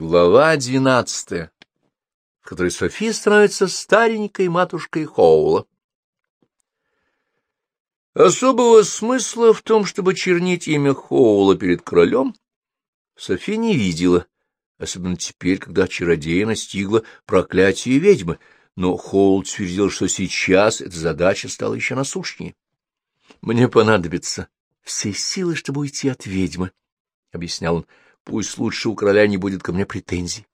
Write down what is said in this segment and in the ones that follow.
Глава двенадцатая, в которой София становится старенькой матушкой Хоула. Особого смысла в том, чтобы чернить имя Хоула перед королем, София не видела, особенно теперь, когда чародея настигла проклятие ведьмы, но Хоул твердил, что сейчас эта задача стала еще насущнее. — Мне понадобится все силы, чтобы уйти от ведьмы, — объяснял он. Пусть лучше у короля не будет ко мне претензий.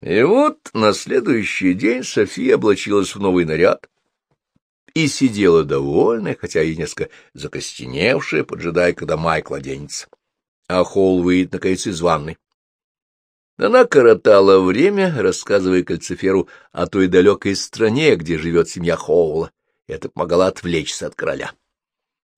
И вот на следующий день София облачилась в новый наряд и сидела довольная, хотя и несколько закостеневшая, поджидая, когда Майкл оденется. А Холл выйдет, наконец, из ванной. Она коротала время, рассказывая кальциферу о той далекой стране, где живет семья Хоула. Это помогало отвлечься от короля.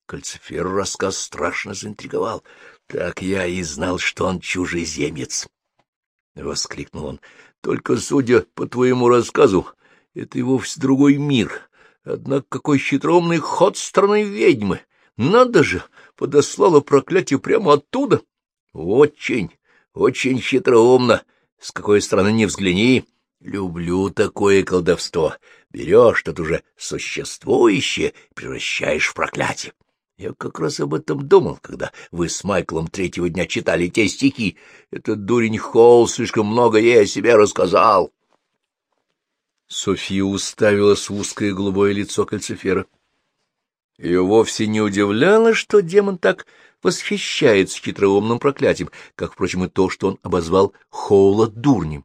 Кальцифер рассказ страшно заинтриговал. — Так я и знал, что он чужеземец! — воскликнул он. — Только, судя по твоему рассказу, это и вовсе другой мир. Однако какой хитроумный ход страны ведьмы! Надо же! Подослала проклятие прямо оттуда! Очень, очень хитроумно! С какой стороны не взгляни! Люблю такое колдовство. Берешь что-то уже существующее превращаешь в проклятие. Я как раз об этом думал, когда вы с Майклом третьего дня читали те стихи. Этот дурень Холл слишком много ей о себе рассказал. София уставилась в узкое голубое лицо кальцифера. Ее вовсе не удивляло, что демон так восхищается хитроумным проклятием, как, впрочем, и то, что он обозвал Хоула дурнем.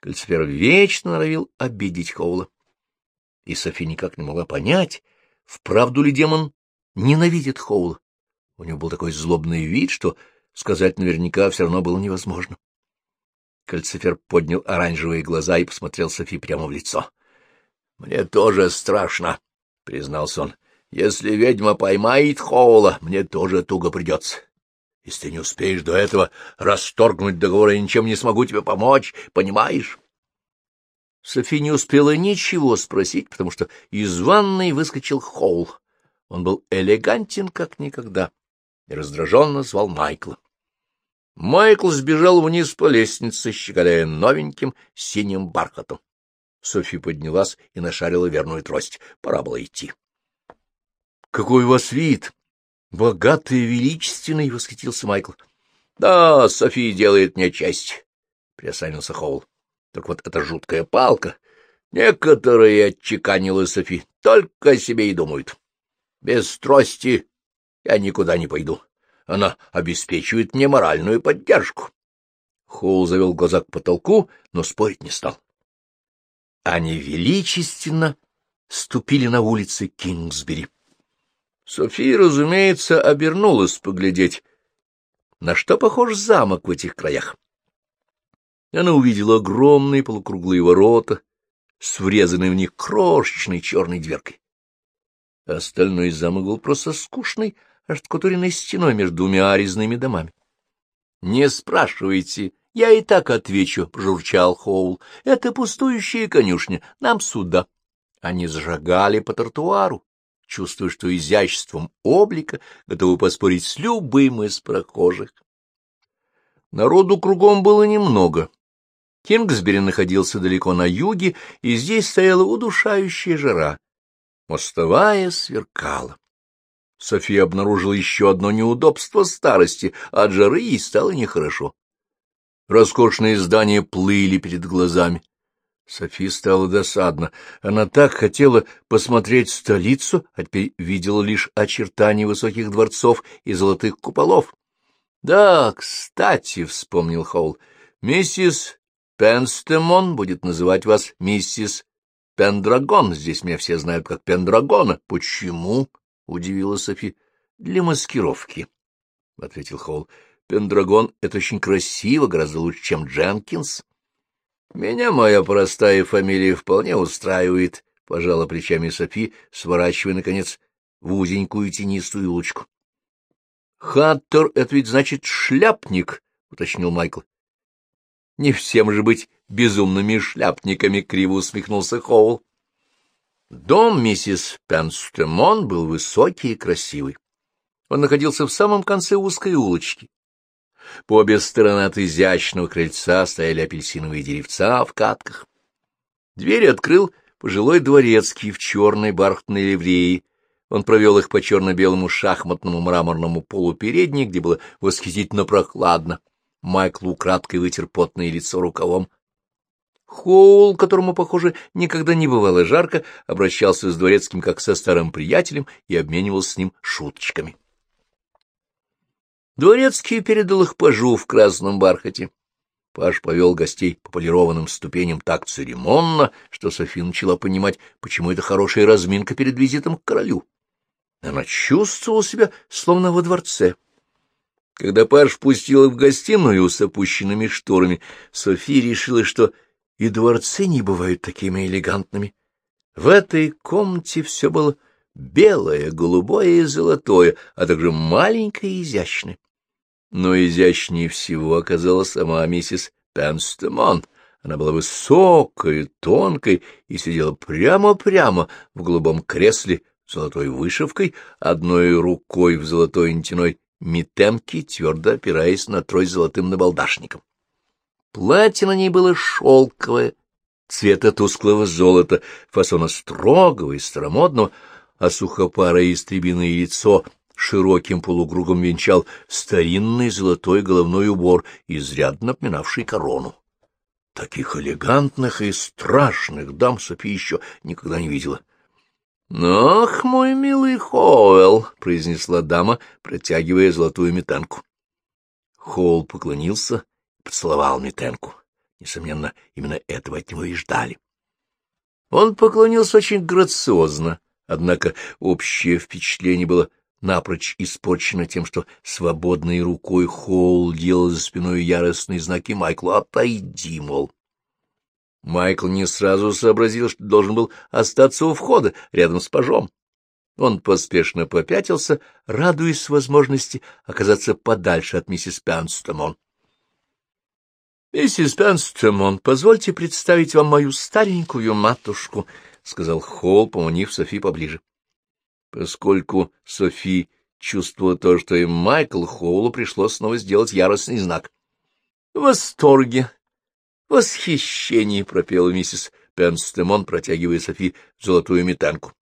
Кальцифер вечно норовил обидеть Хоула. И София никак не могла понять, вправду ли демон ненавидит Хоула. У него был такой злобный вид, что сказать наверняка все равно было невозможно. Кальцифер поднял оранжевые глаза и посмотрел Софи прямо в лицо. — Мне тоже страшно, — признался он. — Если ведьма поймает Хоула, мне тоже туго придется. Если ты не успеешь до этого расторгнуть договор, я ничем не смогу тебе помочь, понимаешь? Софи не успела ничего спросить, потому что из ванной выскочил Хоул. Он был элегантен, как никогда, и раздраженно звал Майкла. Майкл сбежал вниз по лестнице, щеголяя новеньким синим бархатом. Софья поднялась и нашарила верную трость. Пора было идти. — Какой у вас вид! Богатый и величественный! — восхитился Майкл. — Да, София делает мне честь, — приосанился Хоул. — Так вот эта жуткая палка. Некоторые, — отчеканила Софи, — только о себе и думают. Без трости я никуда не пойду. Она обеспечивает мне моральную поддержку. Хоул завел глаза к потолку, но спорить не стал. Они величественно ступили на улицы Кингсбери. София, разумеется, обернулась поглядеть, на что похож замок в этих краях. Она увидела огромные полукруглые ворота с врезанной в них крошечной черной дверкой. Остальной замок был просто скучный, оштукатуренной стеной между двумя резными домами. — Не спрашивайте, я и так отвечу, — прожурчал Хоул. — Это пустующая конюшня, нам сюда. Они зажигали по тротуару, чувствуя, что изяществом облика готовы поспорить с любым из прохожих. Народу кругом было немного. Кингсбери находился далеко на юге, и здесь стояла удушающая жара. Мостовая сверкала. София обнаружила еще одно неудобство старости, от жары ей стало нехорошо. Роскошные здания плыли перед глазами. Софии стало досадно. Она так хотела посмотреть столицу, а теперь видела лишь очертания высоких дворцов и золотых куполов. — Да, кстати, — вспомнил Холл, — миссис Пенстемон будет называть вас миссис Пендрагон. Здесь меня все знают как Пендрагона. — Почему? — удивила Софи. — Для маскировки, — ответил Холл. — Пендрагон — это очень красиво, гораздо лучше, чем Дженкинс. — Меня моя простая фамилия вполне устраивает, — пожала плечами Софи, сворачивая, наконец, в узенькую тенистую улочку. — Хаттер — это ведь значит шляпник, — уточнил Майкл. — Не всем же быть безумными шляпниками, — криво усмехнулся Хоул. Дом миссис Пенстемон был высокий и красивый. Он находился в самом конце узкой улочки. По обе стороны от изящного крыльца стояли апельсиновые деревца в катках. Дверь открыл пожилой дворецкий в черной бархатной ливреи. Он провел их по черно-белому шахматному мраморному полу передней, где было восхитительно прохладно. Майкл украдкой вытер потное лицо рукавом. Хоул, которому, похоже, никогда не бывало жарко, обращался с дворецким как со старым приятелем и обменивался с ним шуточками. Дворецкий передал их пажу в красном бархате. Паш повел гостей по полированным ступеням так церемонно, что Софи начала понимать, почему это хорошая разминка перед визитом к королю. Она чувствовала себя словно во дворце. Когда Паш впустил их в гостиную с опущенными шторами, София решила, что и дворцы не бывают такими элегантными. В этой комнате все было белое, голубое и золотое, а также маленькое и изящное. Но изящнее всего оказалась сама миссис Пенстемон. Она была высокой, тонкой и сидела прямо-прямо в голубом кресле с золотой вышивкой, одной рукой в золотой нитяной митенке, твердо опираясь на трой золотым набалдашником. Платье на ней было шелковое, цвета тусклого золота, фасона строгого и старомодного, а сухопарое истребиное лицо широким полукругом венчал старинный золотой головной убор, изрядно напоминавший корону. Таких элегантных и страшных дам Софи еще никогда не видела. — Ах, мой милый Хоуэлл! — произнесла дама, протягивая золотую метанку. Хоуэлл поклонился поцеловал Митенку. Несомненно, именно этого от него и ждали. Он поклонился очень грациозно, однако общее впечатление было напрочь испорчено тем, что свободной рукой Хоул делал за спиной яростные знаки Майклу «Отойди, мол». Майкл не сразу сообразил, что должен был остаться у входа, рядом с пажом. Он поспешно попятился, радуясь возможности оказаться подальше от миссис Пянстомон. — Миссис Пенстемон, позвольте представить вам мою старенькую матушку, — сказал Холл, поманив Софи поближе. Поскольку Софи чувствовала то, что и Майкл Холлу пришлось снова сделать яростный знак. — В восторге, восхищении, — пропела миссис Пенстемон, протягивая Софи золотую метанку.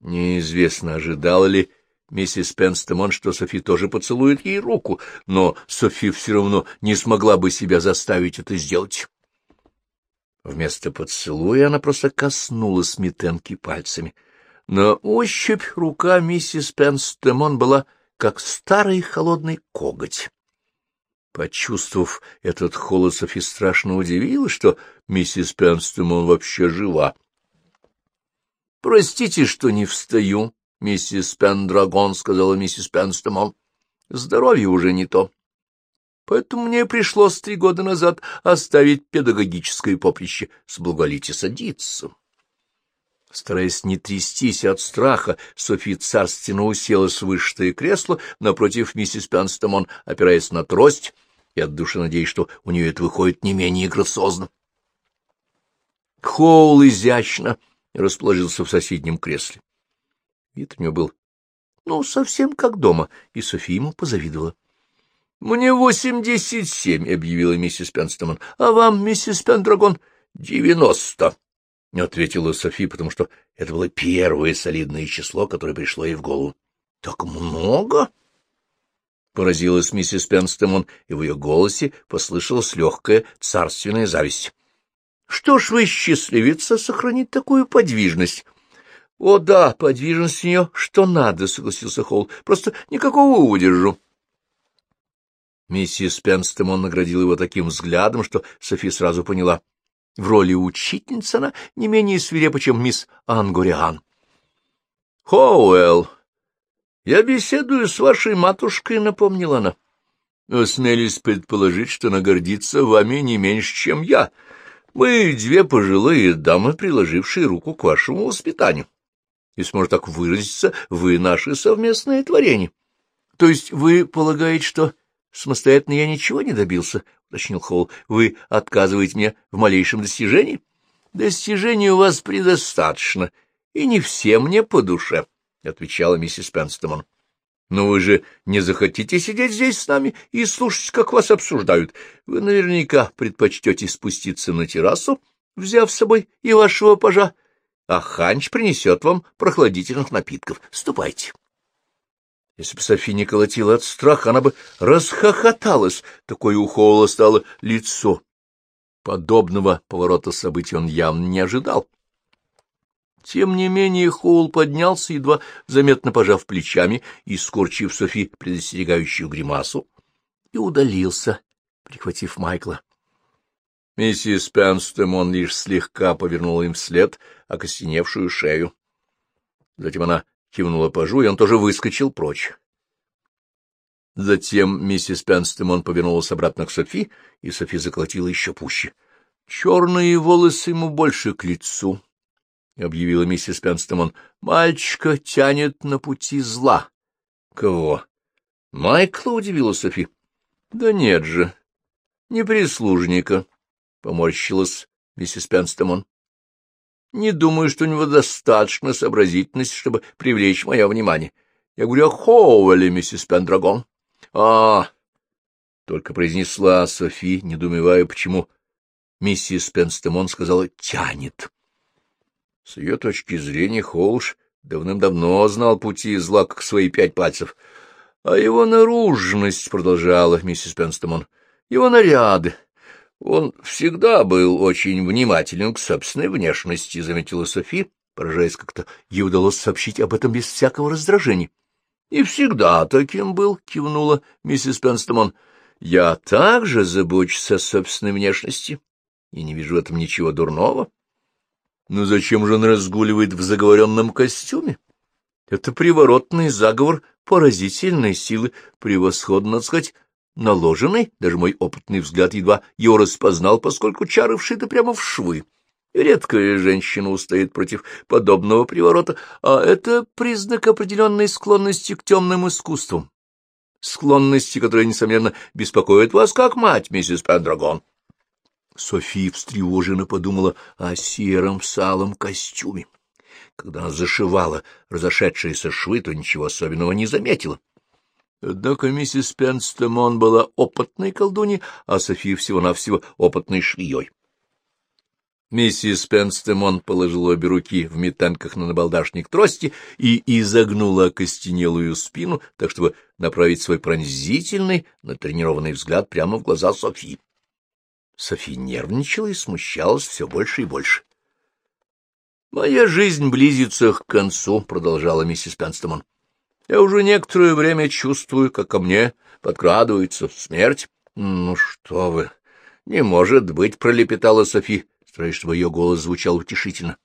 Неизвестно, ожидала ли миссис Пенстемон, что Софи тоже поцелует ей руку, но Софи все равно не смогла бы себя заставить это сделать. Вместо поцелуя она просто коснулась Митенки пальцами. На ощупь рука миссис Пенстемон была как старый холодный коготь. Почувствовав этот холод, Софи страшно удивилась, что миссис Пенстемон вообще жива. — Простите, что не встаю, — Миссис Пендрагон, — сказала миссис Пенстемон, — здоровье уже не то. Поэтому мне пришлось три года назад оставить педагогическое поприще. Соблаголите садиться. Стараясь не трястись от страха, Софи царственно уселась в вышитое кресло напротив миссис Пенстемон, опираясь на трость, и от души надеясь, что у нее это выходит не менее грациозно. Хоул изящно расположился в соседнем кресле. Вид у него был, ну, совсем как дома, и София ему позавидовала. — Мне восемьдесят семь, — объявила миссис Пенстемон. — А вам, миссис Пендрагон, девяносто, — ответила София, потому что это было первое солидное число, которое пришло ей в голову. — Так много? — поразилась миссис Пенстемон, и в ее голосе послышалась легкая царственная зависть. — Что ж вы, счастливица, сохранить такую подвижность? —— О да, подвижность у нее что надо, — согласился Холл. — Просто никакого удержу. Миссис Пенстемон наградила его таким взглядом, что Софи сразу поняла. В роли учительницы она не менее свирепа, чем мисс Ангориан. — Хоуэлл, я беседую с вашей матушкой, — напомнила она. — Осмелись предположить, что она гордится вами не меньше, чем я. Мы две пожилые дамы, приложившие руку к вашему воспитанию если можно так выразиться, вы наше совместное творение. — То есть вы полагаете, что самостоятельно я ничего не добился? — уточнил Холл. — Вы отказываете мне в малейшем достижении? — Достижений у вас предостаточно, и не все мне по душе, — отвечала миссис Пенстемон. Но вы же не захотите сидеть здесь с нами и слушать, как вас обсуждают. Вы наверняка предпочтете спуститься на террасу, взяв с собой и вашего пажа, а Ханч принесет вам прохладительных напитков. Ступайте. Если бы Софи не колотила от страха, она бы расхохоталась. Такое у Хоула стало лицо. Подобного поворота событий он явно не ожидал. Тем не менее Хоул поднялся, едва заметно пожав плечами и скорчив Софи предостерегающую гримасу, и удалился, прихватив Майкла. Миссис Пенстемон лишь слегка повернула им вслед окостеневшую шею. Затем она кивнула пажу, и он тоже выскочил прочь. Затем миссис Пенстемон повернулась обратно к Софи, и Софи заколотила еще пуще. Черные волосы ему больше к лицу, — объявила миссис Пенстемон. — Мальчика тянет на пути зла. — Кого? — Майкла, — удивила Софи. — Да нет же, не прислужника, — поморщилась миссис Пенстемон. — Не думаю, что у него достаточно сообразительности, чтобы привлечь мое внимание. Я говорю о Хоуэле, миссис Пендрагон. — А, — только произнесла Софи, недоумевая, почему миссис Пенстемон сказала «тянет». С ее точки зрения Холш давным-давно знал пути зла, как свои пять пальцев. А его наружность, — продолжала миссис Пенстемон, — его наряды, он всегда был очень внимателен к собственной внешности, — заметила Софи, поражаясь как-то ей удалось сообщить об этом без всякого раздражения. — И всегда таким был, — кивнула миссис Пенстемон. — Я также забочусь о собственной внешности, и не вижу в этом ничего дурного. Но зачем же он разгуливает в заговоренном костюме? Это приворотный заговор поразительной силы, превосходно, так сказать, наложенный, даже мой опытный взгляд едва его распознал, поскольку чары вшиты прямо в швы. Редкая женщина устоит против подобного приворота, а это признак определенной склонности к темным искусствам. Склонности, которая, несомненно, беспокоит вас как мать, миссис Пендрагон. София встревоженно подумала о сером салом костюме. Когда она зашивала разошедшиеся швы, то ничего особенного не заметила. Однако миссис Пенстемон была опытной колдуньей, а София всего-навсего опытной швеей. Миссис Пенстемон положила обе руки в метанках на набалдашник трости и изогнула окостенелую спину, так чтобы направить свой пронзительный, натренированный взгляд прямо в глаза Софии. София нервничала и смущалась все больше и больше. — Моя жизнь близится к концу, — продолжала миссис Пенстемон. Я уже некоторое время чувствую, как ко мне подкрадывается смерть. — Ну что вы! Не может быть, — пролепетала Софи, стараясь, чтобы ее голос звучал утешительно.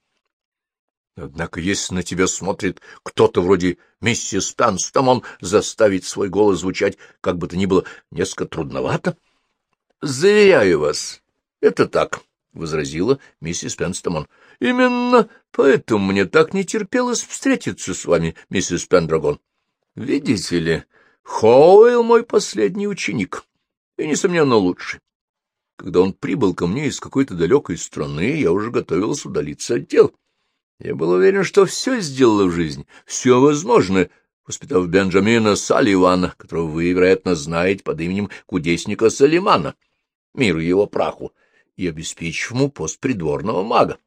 Однако, если на тебя смотрит кто-то вроде миссис Пенстамон, заставить свой голос звучать, как бы то ни было, несколько трудновато. — Заверяю вас, это так, — возразила миссис Пенстамон. — Именно поэтому мне так не терпелось встретиться с вами, миссис Пендрагон. Видите ли, Хоуэлл мой последний ученик, и, несомненно, лучший. Когда он прибыл ко мне из какой-то далекой страны, я уже готовился удалиться от дел. Я был уверен, что все сделала в жизни, все возможное, воспитав Бенджамина Салливана, которого вы, вероятно, знаете под именем кудесника Салимана, миру его праху, и обеспечив ему пост придворного мага.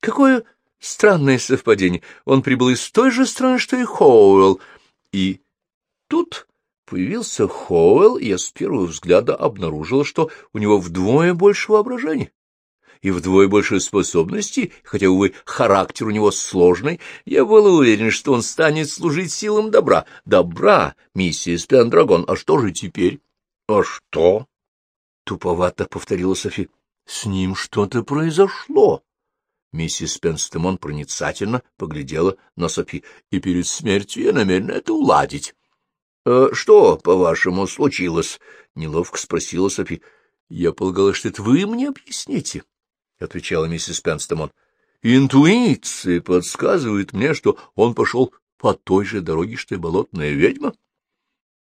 Какое странное совпадение! Он прибыл из той же страны, что и Хоуэлл, и тут появился Хоуэлл, и я с первого взгляда обнаружил, что у него вдвое больше воображения и вдвое больше способностей, хотя, увы, характер у него сложный, я был уверен, что он станет служить силам добра. Добра, миссис Пендрагон, а что же теперь? — А что? — туповато повторила Софи. — С ним что-то произошло. Миссис Пенстемон проницательно поглядела на Софи, и перед смертью я намерена это уладить. «Э, — Что, по-вашему, случилось? — неловко спросила Софи. — Я полагала, что это вы мне объясните, — отвечала миссис Пенстемон. — Интуиция подсказывает мне, что он пошел по той же дороге, что и болотная ведьма.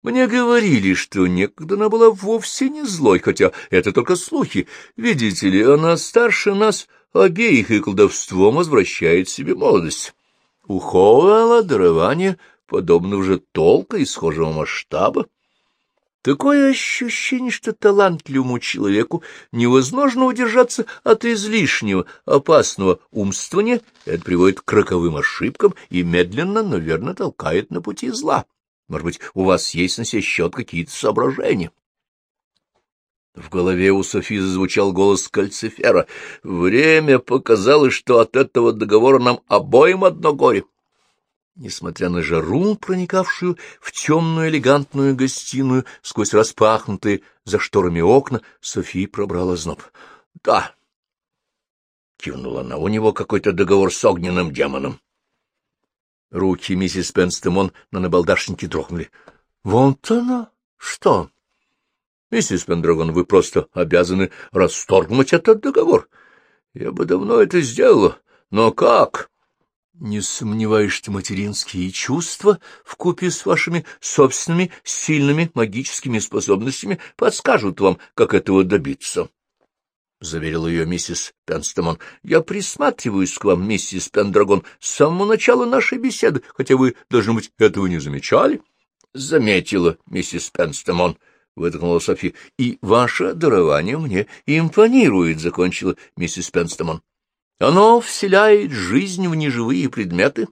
Мне говорили, что некогда она была вовсе не злой, хотя это только слухи. Видите ли, она старше нас обеих и колдовством возвращает себе молодость. У Хоуэлла дарование подобного же толка и схожего масштаба. Такое ощущение, что талантливому человеку невозможно удержаться от излишнего, опасного умствования, это приводит к роковым ошибкам и медленно, но верно толкает на пути зла. Может быть, у вас есть на сей счет какие-то соображения? В голове у Софи зазвучал голос кальцифера. Время показало, что от этого договора нам обоим одно горе. Несмотря на жару, проникавшую в темную элегантную гостиную сквозь распахнутые за шторами окна, София пробрала зноб. — Да, — кивнула она, — у него какой-то договор с огненным демоном. Руки миссис Пенстемон на набалдашнике дрогнули. — Вот она! Что? — Миссис Пендрагон, вы просто обязаны расторгнуть этот договор. Я бы давно это сделала. Но как? Не сомневаюсь, что материнские чувства вкупе с вашими собственными сильными магическими способностями подскажут вам, как этого добиться. — заверила ее миссис Пенстемон. — Я присматриваюсь к вам, миссис Пендрагон, с самого начала нашей беседы, хотя вы, должно быть, этого не замечали. — Заметила, миссис Пенстемон, — выдохнула Софи. — И ваше дарование мне импонирует, — закончила миссис Пенстемон. Оно вселяет жизнь в неживые предметы,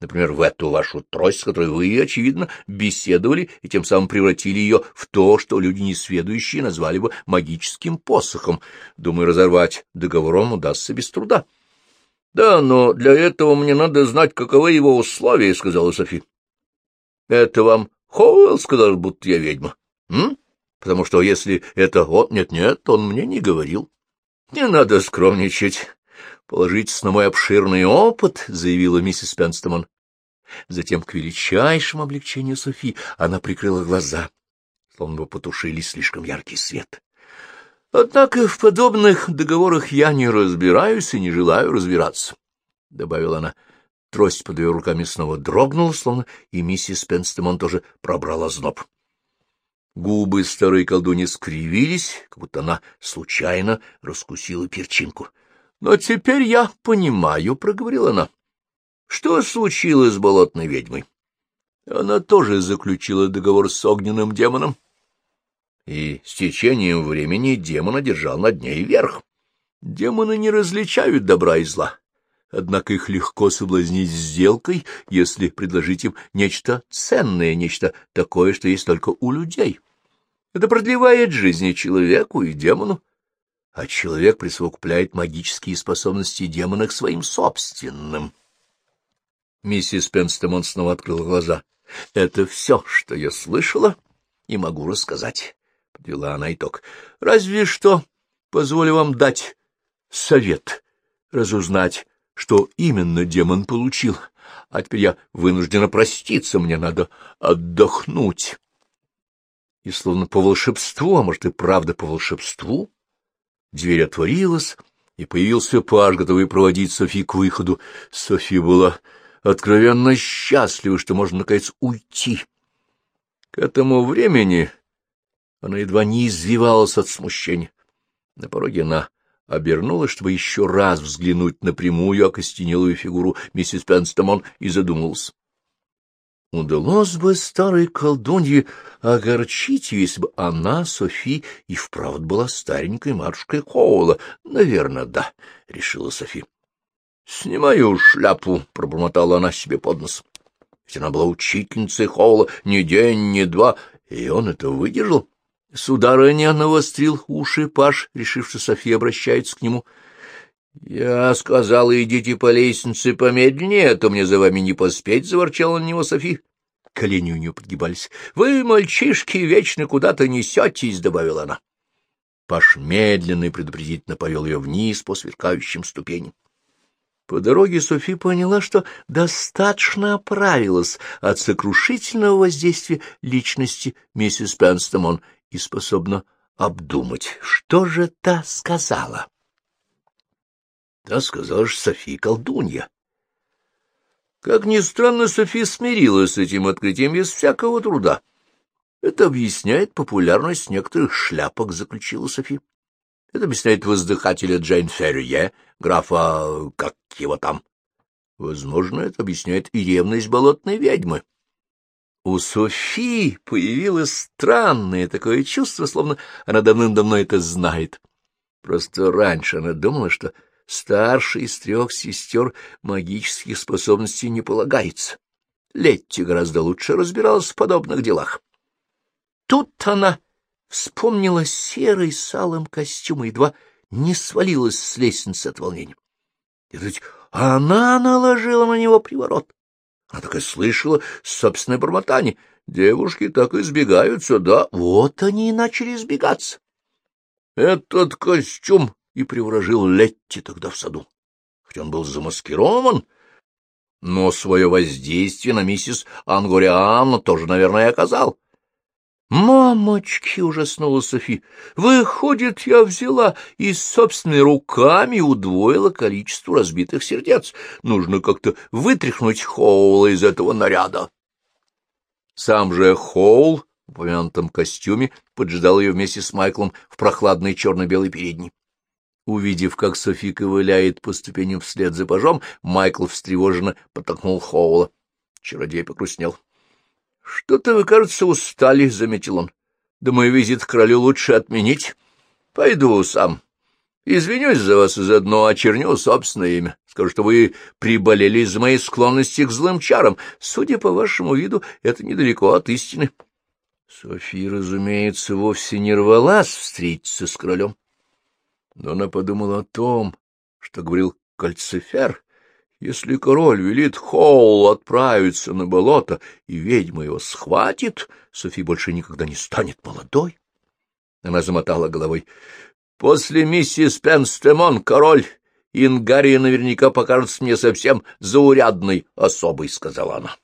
например, в эту вашу трость, с которой вы, очевидно, беседовали и тем самым превратили ее в то, что люди несведущие назвали бы магическим посохом. Думаю, разорвать договором удастся без труда. — Да, но для этого мне надо знать, каковы его условия, — сказала Софи. — Это вам Хоуэлл сказал, будто я ведьма? М? Потому что если это он... Нет-нет, он мне не говорил. Не надо скромничать. Положитесь на мой обширный опыт, — заявила миссис Пенстемон. Затем, к величайшему облегчению Софи, она прикрыла глаза, словно бы потушили слишком яркий свет. Однако в подобных договорах я не разбираюсь и не желаю разбираться, — добавила она. Трость под ее руками снова дрогнула, словно и миссис Пенстемон тоже пробрала зноб. Губы старой колдуни скривились, как будто она случайно раскусила перчинку. — Но теперь я понимаю, — проговорила она. — Что случилось с болотной ведьмой? Она тоже заключила договор с огненным демоном. И с течением времени демон одержал над ней верх. Демоны не различают добра и зла. Однако их легко соблазнить сделкой, если предложить им нечто ценное, нечто такое, что есть только у людей. Это продлевает жизни человеку и демону, а человек присовокупляет магические способности демона к своим собственным. Миссис Пенстемон снова открыла глаза. — Это все, что я слышала и могу рассказать, — подвела она итог. — Разве что позволю вам дать совет, разузнать, что именно демон получил. А теперь я вынуждена проститься, мне надо отдохнуть. И словно по волшебству, а может и правда по волшебству, Дверь отворилась, и появился паж, готовый проводить Софи к выходу. Софи была откровенно счастлива, что можно, наконец, уйти. К этому времени она едва не извивалась от смущения. На пороге она обернулась, чтобы еще раз взглянуть на прямую окостенелую фигуру миссис Пенстамон, и задумалась. Удалось бы старой колдунье огорчить ее, если бы она, Софи, и вправду была старенькой матушкой Коула. Наверное, да, — решила Софи. — Снимаю шляпу, — пробормотала она себе под нос. Ведь она была учительницей Хоула ни день, ни два, и он это выдержал. Сударыня навострил уши Паш, решив, что София обращается к нему. — Я сказала, идите по лестнице помедленнее, а то мне за вами не поспеть, — заворчала на него Софи. Колени у нее подгибались. — Вы, мальчишки, вечно куда-то несетесь, — добавила она. Паш медленно и предупредительно повел ее вниз по сверкающим ступеням. По дороге Софи поняла, что достаточно оправилась от сокрушительного воздействия личности миссис Пенстемон и способна обдумать, что же та сказала. Та сказала, что Софи колдунья. Как ни странно, Софи смирилась с этим открытием без всякого труда. Это объясняет популярность некоторых шляпок, — заключила Софи. Это объясняет воздыхателя Джейн Феррие, графа... как его там. Возможно, это объясняет и ревность болотной ведьмы. У Софии появилось странное такое чувство, словно она давным-давно это знает. Просто раньше она думала, что старшей из трех сестер магических способностей не полагается. Летти гораздо лучше разбиралась в подобных делах. Тут она вспомнила серый с костюм и едва не свалилась с лестницы от волнения. И ведь она наложила на него приворот. Она так и слышала собственное бормотание. Девушки так избегаются, да? Вот они и начали избегаться. Этот костюм и приворожил Летти тогда в саду. Хоть он был замаскирован, но свое воздействие на миссис Ангорианну тоже, наверное, оказал. «Мамочки!» — ужаснула Софи. «Выходит, я взяла и собственными руками удвоила количество разбитых сердец. Нужно как-то вытряхнуть Хоула из этого наряда». Сам же Хоул в упомянутом костюме поджидал ее вместе с Майклом в прохладной черно-белой передней. Увидев, как Софи ковыляет по ступеням вслед за пажом, Майкл встревоженно подтолкнул Хоула. Чародей покрустнел. — Что-то вы, кажется, устали, — заметил он. — Думаю, визит к королю лучше отменить. Пойду сам. Извинюсь за вас и заодно очерню собственное имя. Скажу, что вы приболели из-за моей склонности к злым чарам. Судя по вашему виду, это недалеко от истины. София, разумеется, вовсе не рвалась встретиться с королем. Но она подумала о том, что говорил кальцифер, если король велит Хоул отправиться на болото, и ведьма его схватит, Софи больше никогда не станет молодой. Она замотала головой. После миссис Пенстемон король Ингария наверняка покажется мне совсем заурядной особой, — сказала она.